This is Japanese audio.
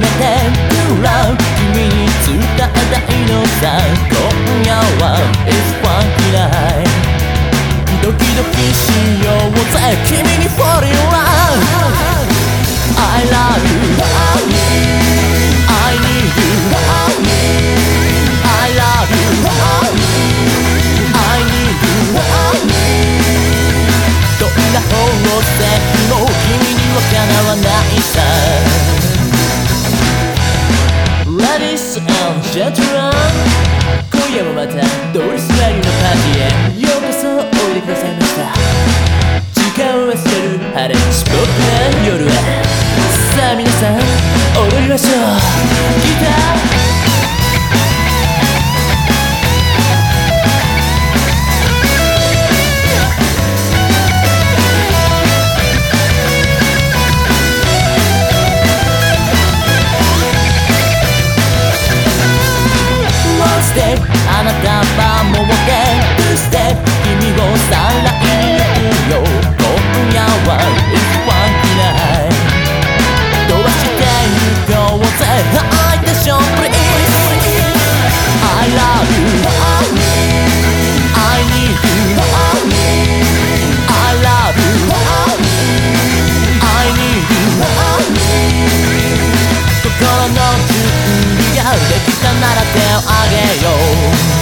型決めて You love 君に伝えたいのさ今夜は It's funky night ドキドキしようぜ君に fall in love I love you I need you I love you I need you どんな宝石も君にはかなわないさジェントラン今夜もまたドリスラリーのパーティーへようこそおいでくださいました時間を忘れる晴れスポットな夜はさあ皆さん踊りましょうギターステあなたはもうゲームステ君をさらいに行くよ今夜は一般嫌いどうして行こうぜ I attention please I love you I need you Gonna know to be out なら手をあげよう。